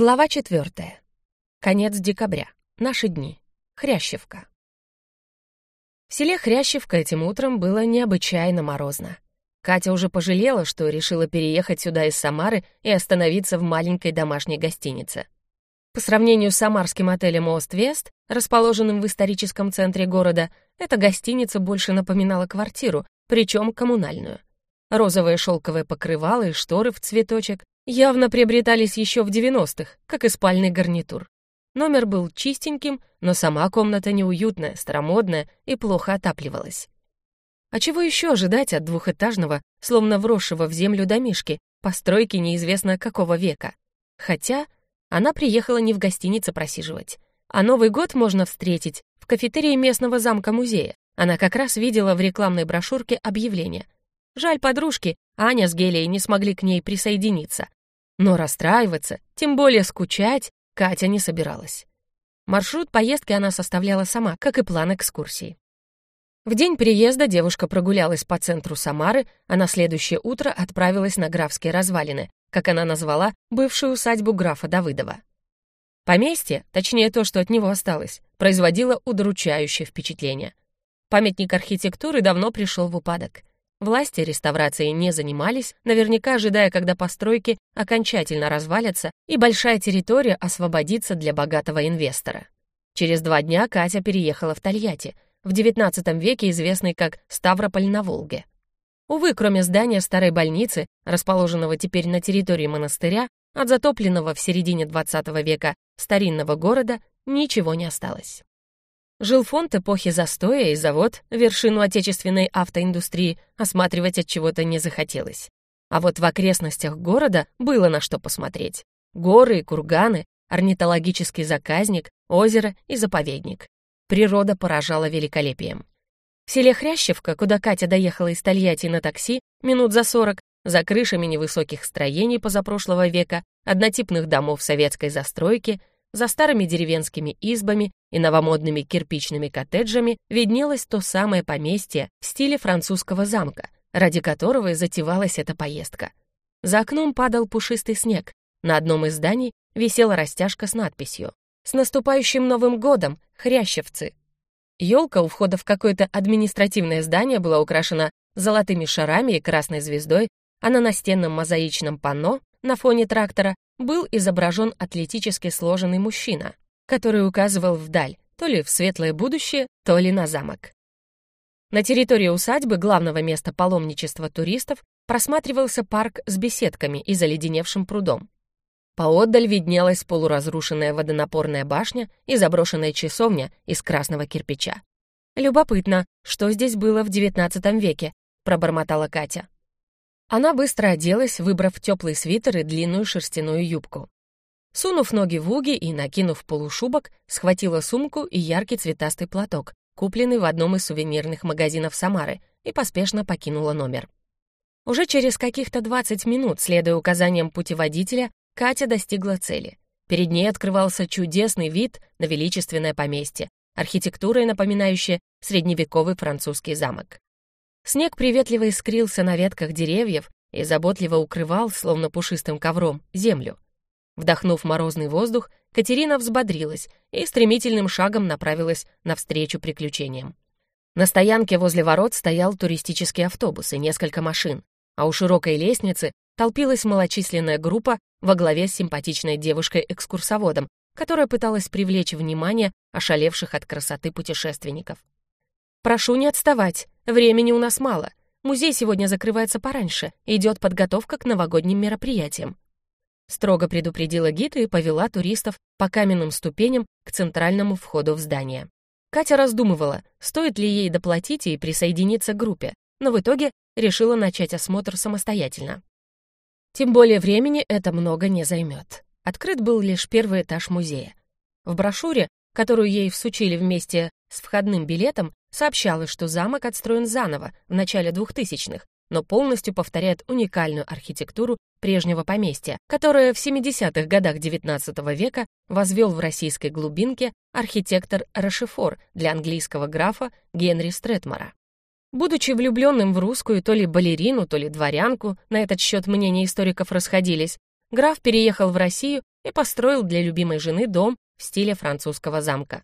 Глава четвертая. Конец декабря. Наши дни. Хрящевка. В селе Хрящевка этим утром было необычайно морозно. Катя уже пожалела, что решила переехать сюда из Самары и остановиться в маленькой домашней гостинице. По сравнению с самарским отелем «Ост-Вест», расположенным в историческом центре города, эта гостиница больше напоминала квартиру, причем коммунальную. Розовое шелковое покрывало и шторы в цветочек, явно приобретались еще в 90-х, как и спальный гарнитур. Номер был чистеньким, но сама комната неуютная, старомодная и плохо отапливалась. А чего еще ожидать от двухэтажного, словно вросшего в землю домишки, постройки неизвестно какого века? Хотя она приехала не в гостинице просиживать, а Новый год можно встретить в кафетерии местного замка-музея. Она как раз видела в рекламной брошюрке объявление. Жаль подружки, Аня с Гелией не смогли к ней присоединиться, но расстраиваться, тем более скучать, Катя не собиралась. Маршрут поездки она составляла сама, как и план экскурсии. В день приезда девушка прогулялась по центру Самары, а на следующее утро отправилась на графские развалины, как она назвала бывшую усадьбу графа Давыдова. Поместье, точнее то, что от него осталось, производило удручающее впечатление. Памятник архитектуры давно пришел в упадок. Власти реставрацией не занимались, наверняка ожидая, когда постройки окончательно развалятся и большая территория освободится для богатого инвестора. Через два дня Катя переехала в Тольятти, в XIX веке известный как Ставрополь на Волге. Увы, кроме здания старой больницы, расположенного теперь на территории монастыря, от затопленного в середине XX века старинного города ничего не осталось. Жил фонд эпохи застоя, и завод, вершину отечественной автоиндустрии, осматривать от чего-то не захотелось. А вот в окрестностях города было на что посмотреть. Горы и курганы, орнитологический заказник, озеро и заповедник. Природа поражала великолепием. В селе Хрящевка, куда Катя доехала из Тольятти на такси, минут за сорок, за крышами невысоких строений позапрошлого века, однотипных домов советской застройки, за старыми деревенскими избами и новомодными кирпичными коттеджами виднелось то самое поместье в стиле французского замка, ради которого и затевалась эта поездка. За окном падал пушистый снег. На одном из зданий висела растяжка с надписью «С наступающим Новым годом, хрящевцы!». Елка у входа в какое-то административное здание была украшена золотыми шарами и красной звездой, а на настенном мозаичном панно на фоне трактора был изображен атлетически сложенный мужчина, который указывал вдаль, то ли в светлое будущее, то ли на замок. На территории усадьбы, главного места паломничества туристов, просматривался парк с беседками и заледеневшим прудом. Поотдаль виднелась полуразрушенная водонапорная башня и заброшенная часовня из красного кирпича. «Любопытно, что здесь было в XIX веке», — пробормотала Катя. Она быстро оделась, выбрав теплый свитер и длинную шерстяную юбку. Сунув ноги в уги и накинув полушубок, схватила сумку и яркий цветастый платок, купленный в одном из сувенирных магазинов Самары, и поспешно покинула номер. Уже через каких-то 20 минут, следуя указаниям путеводителя, Катя достигла цели. Перед ней открывался чудесный вид на величественное поместье, архитектурой напоминающее средневековый французский замок. Снег приветливо искрился на ветках деревьев и заботливо укрывал, словно пушистым ковром, землю. Вдохнув морозный воздух, Катерина взбодрилась и стремительным шагом направилась навстречу приключениям. На стоянке возле ворот стоял туристический автобус и несколько машин, а у широкой лестницы толпилась малочисленная группа во главе с симпатичной девушкой-экскурсоводом, которая пыталась привлечь внимание ошалевших от красоты путешественников. «Прошу не отставать, времени у нас мало. Музей сегодня закрывается пораньше, идет подготовка к новогодним мероприятиям». Строго предупредила гид и повела туристов по каменным ступеням к центральному входу в здание. Катя раздумывала, стоит ли ей доплатить и присоединиться к группе, но в итоге решила начать осмотр самостоятельно. Тем более времени это много не займет. Открыт был лишь первый этаж музея. В брошюре, которую ей всучили вместе с входным билетом, Сообщалось, что замок отстроен заново в начале 2000-х, но полностью повторяет уникальную архитектуру прежнего поместья, которое в 70-х годах XIX века возвел в российской глубинке архитектор Рашефор для английского графа Генри Стретмора. Будучи влюбленным в русскую то ли балерину, то ли дворянку, на этот счет мнения историков расходились, граф переехал в Россию и построил для любимой жены дом в стиле французского замка.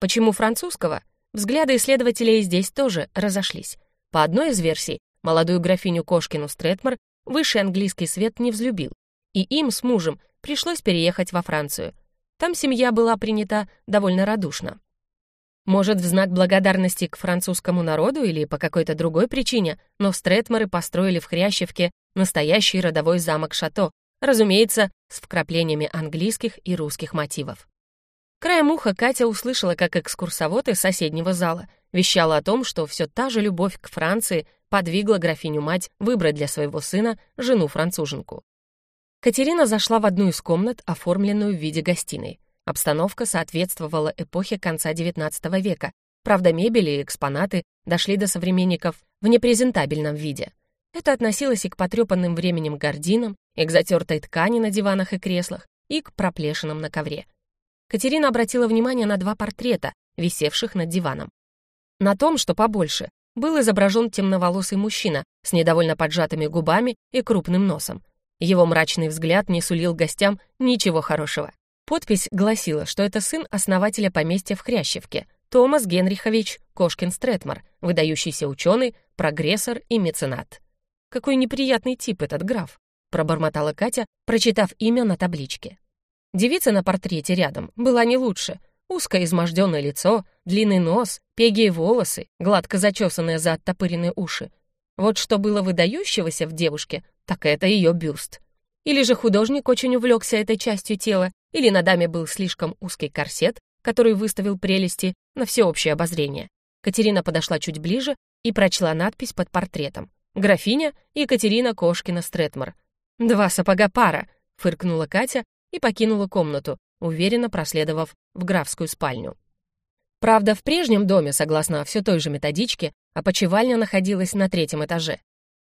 Почему французского? Взгляды исследователей здесь тоже разошлись. По одной из версий, молодую графиню Кошкину Стретмор высший английский свет не взлюбил, и им с мужем пришлось переехать во Францию. Там семья была принята довольно радушно. Может, в знак благодарности к французскому народу или по какой-то другой причине, но Стретморы построили в Хрящевке настоящий родовой замок-шато, разумеется, с вкраплениями английских и русских мотивов. Краем уха Катя услышала, как экскурсовод из соседнего зала вещала о том, что все та же любовь к Франции подвигла графиню-мать выбрать для своего сына жену-француженку. Катерина зашла в одну из комнат, оформленную в виде гостиной. Обстановка соответствовала эпохе конца XIX века. Правда, мебель и экспонаты дошли до современников в непрезентабельном виде. Это относилось и к потрепанным временем гардинам, и к затертой ткани на диванах и креслах, и к проплешинам на ковре. Катерина обратила внимание на два портрета, висевших над диваном. На том, что побольше, был изображен темноволосый мужчина с недовольно поджатыми губами и крупным носом. Его мрачный взгляд не сулил гостям ничего хорошего. Подпись гласила, что это сын основателя поместья в Хрящевке, Томас Генрихович Кошкин-Стретмар, выдающийся ученый, прогрессор и меценат. «Какой неприятный тип этот граф», — пробормотала Катя, прочитав имя на табличке. Девица на портрете рядом была не лучше. Узкое изможденное лицо, длинный нос, пегие волосы, гладко зачесанные за оттопыренные уши. Вот что было выдающегося в девушке, так это ее бюст. Или же художник очень увлекся этой частью тела или на даме был слишком узкий корсет, который выставил прелести на всеобщее обозрение. Катерина подошла чуть ближе и прочла надпись под портретом. «Графиня Екатерина Кошкина-Стретмор». «Два сапога пара», — фыркнула Катя и покинула комнату, уверенно проследовав в графскую спальню. Правда, в прежнем доме, согласно все той же методичке, опочивальня находилась на третьем этаже.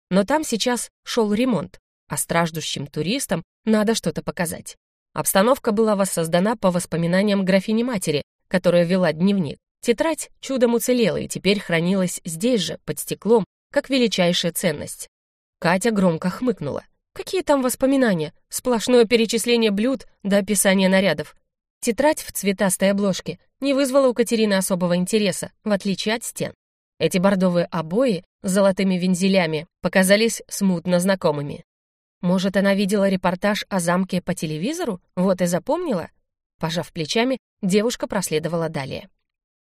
Но там сейчас шел ремонт, а страждущим туристам надо что-то показать. Обстановка была воссоздана по воспоминаниям графини-матери, которая вела дневник. Тетрадь чудом уцелела и теперь хранилась здесь же, под стеклом, как величайшая ценность. Катя громко хмыкнула. Какие там воспоминания? Сплошное перечисление блюд до описания нарядов. Тетрадь в цветастой обложке не вызвала у Катерины особого интереса, в отличие от стен. Эти бордовые обои с золотыми вензелями показались смутно знакомыми. Может, она видела репортаж о замке по телевизору? Вот и запомнила? Пожав плечами, девушка проследовала далее.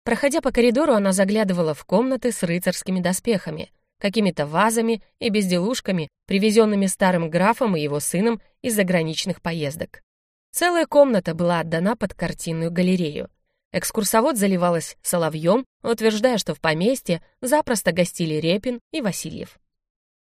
Проходя по коридору, она заглядывала в комнаты с рыцарскими доспехами, какими-то вазами и безделушками, привезенными старым графом и его сыном из заграничных поездок. Целая комната была отдана под картинную галерею. Экскурсовод заливалась соловьем, утверждая, что в поместье запросто гостили Репин и Васильев.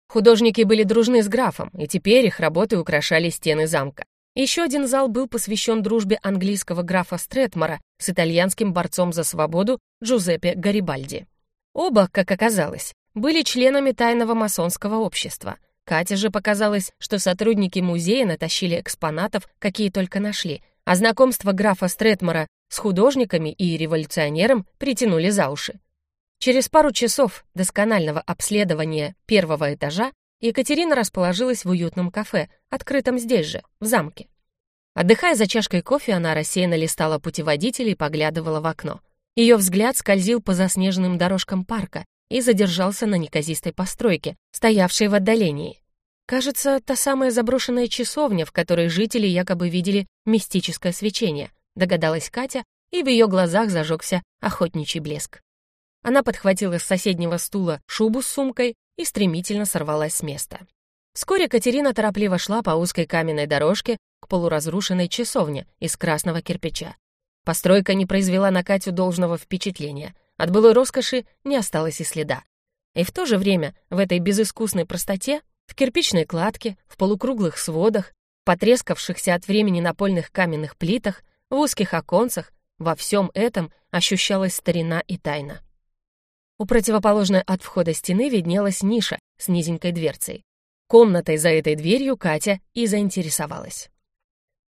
Художники были дружны с графом, и теперь их работы украшали стены замка. Еще один зал был посвящен дружбе английского графа Стретмора с итальянским борцом за свободу Джузеппе Гарибальди. Оба, как оказалось, были членами тайного масонского общества. Кате же показалось, что сотрудники музея натащили экспонатов, какие только нашли, а знакомство графа Стретмора с художниками и революционером притянули за уши. Через пару часов досконального обследования первого этажа Екатерина расположилась в уютном кафе, открытом здесь же, в замке. Отдыхая за чашкой кофе, она рассеянно листала путеводитель и поглядывала в окно. Ее взгляд скользил по заснеженным дорожкам парка и задержался на неказистой постройке, стоявшей в отдалении. Кажется, та самая заброшенная часовня, в которой жители якобы видели мистическое свечение, догадалась Катя, и в ее глазах зажегся охотничий блеск. Она подхватила с соседнего стула шубу с сумкой и стремительно сорвалась с места. Вскоре Катерина торопливо шла по узкой каменной дорожке к полуразрушенной часовне из красного кирпича. Постройка не произвела на Катю должного впечатления. От былой роскоши не осталось и следа. И в то же время в этой безыскусной простоте, в кирпичной кладке, в полукруглых сводах, потрескавшихся от времени напольных каменных плитах, в узких оконцах, во всем этом ощущалась старина и тайна. У противоположной от входа стены виднелась ниша с низенькой дверцей. Комнатой за этой дверью Катя и заинтересовалась.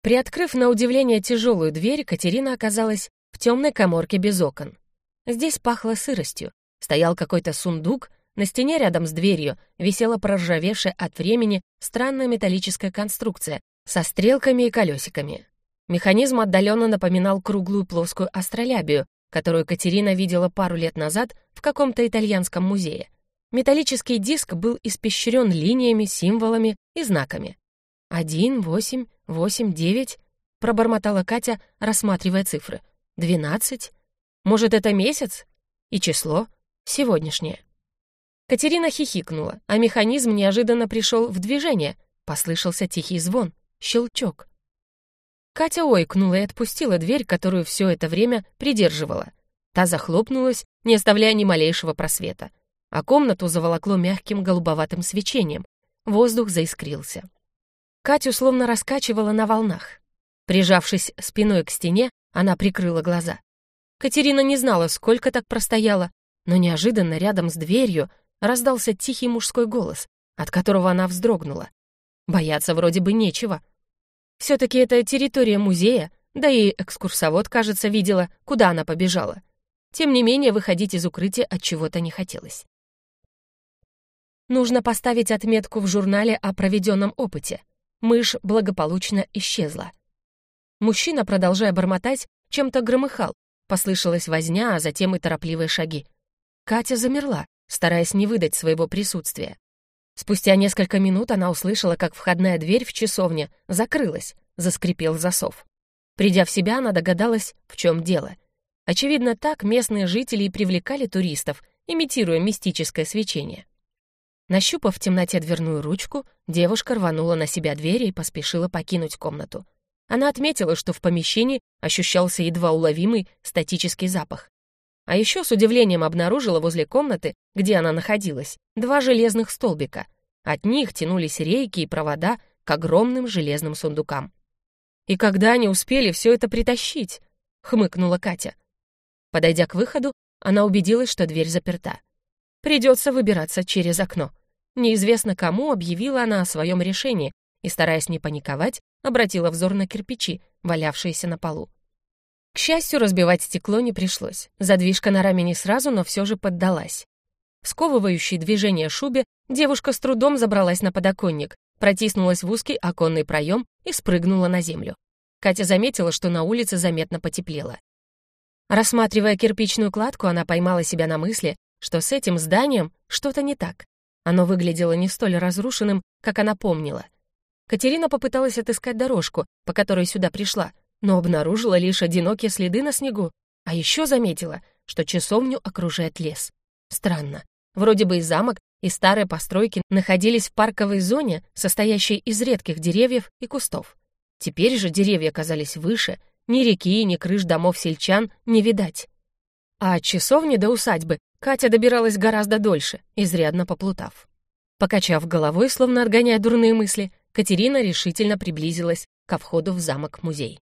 Приоткрыв на удивление тяжелую дверь, Катерина оказалась в темной коморке без окон. Здесь пахло сыростью. Стоял какой-то сундук, на стене рядом с дверью висела проржавевшая от времени странная металлическая конструкция, со стрелками и колесиками. Механизм отдаленно напоминал круглую плоскую астролябию, которую Катерина видела пару лет назад в каком-то итальянском музее. Металлический диск был испещрен линиями, символами и знаками. «Один, восемь, восемь, девять», — пробормотала Катя, рассматривая цифры. «Двенадцать? Может, это месяц? И число? Сегодняшнее». Катерина хихикнула, а механизм неожиданно пришел в движение. Послышался тихий звон, щелчок. Катя ойкнула и отпустила дверь, которую все это время придерживала. Та захлопнулась, не оставляя ни малейшего просвета. А комнату заволокло мягким голубоватым свечением. Воздух заискрился. Катю словно раскачивала на волнах. Прижавшись спиной к стене, она прикрыла глаза. Катерина не знала, сколько так простояла, но неожиданно рядом с дверью раздался тихий мужской голос, от которого она вздрогнула. Бояться вроде бы нечего. Все-таки это территория музея, да и экскурсовод, кажется, видела, куда она побежала. Тем не менее, выходить из укрытия от чего-то не хотелось. Нужно поставить отметку в журнале о проведенном опыте. Мышь благополучно исчезла. Мужчина, продолжая бормотать, чем-то громыхал. Послышалась возня, а затем и торопливые шаги. Катя замерла, стараясь не выдать своего присутствия. Спустя несколько минут она услышала, как входная дверь в часовне закрылась, заскрипел засов. Придя в себя, она догадалась, в чем дело. Очевидно, так местные жители и привлекали туристов, имитируя мистическое свечение. Нащупав в темноте дверную ручку, девушка рванула на себя дверь и поспешила покинуть комнату. Она отметила, что в помещении ощущался едва уловимый статический запах. А еще с удивлением обнаружила возле комнаты, где она находилась, два железных столбика. От них тянулись рейки и провода к огромным железным сундукам. «И когда они успели все это притащить?» — хмыкнула Катя. Подойдя к выходу, она убедилась, что дверь заперта. Придется выбираться через окно. Неизвестно кому объявила она о своем решении и, стараясь не паниковать, обратила взор на кирпичи, валявшиеся на полу. К счастью, разбивать стекло не пришлось. Задвижка на раме не сразу, но все же поддалась. В сковывающей движение шубе девушка с трудом забралась на подоконник, протиснулась в узкий оконный проем и спрыгнула на землю. Катя заметила, что на улице заметно потеплело. Рассматривая кирпичную кладку, она поймала себя на мысли, что с этим зданием что-то не так. Оно выглядело не столь разрушенным, как она помнила. Катерина попыталась отыскать дорожку, по которой сюда пришла, но обнаружила лишь одинокие следы на снегу, а еще заметила, что часовню окружает лес. Странно. Вроде бы и замок, и старые постройки находились в парковой зоне, состоящей из редких деревьев и кустов. Теперь же деревья казались выше, ни реки, ни крыш домов сельчан не видать. А от часовни до усадьбы Катя добиралась гораздо дольше, изрядно поплутав. Покачав головой, словно отгоняя дурные мысли, Катерина решительно приблизилась ко входу в замок-музей.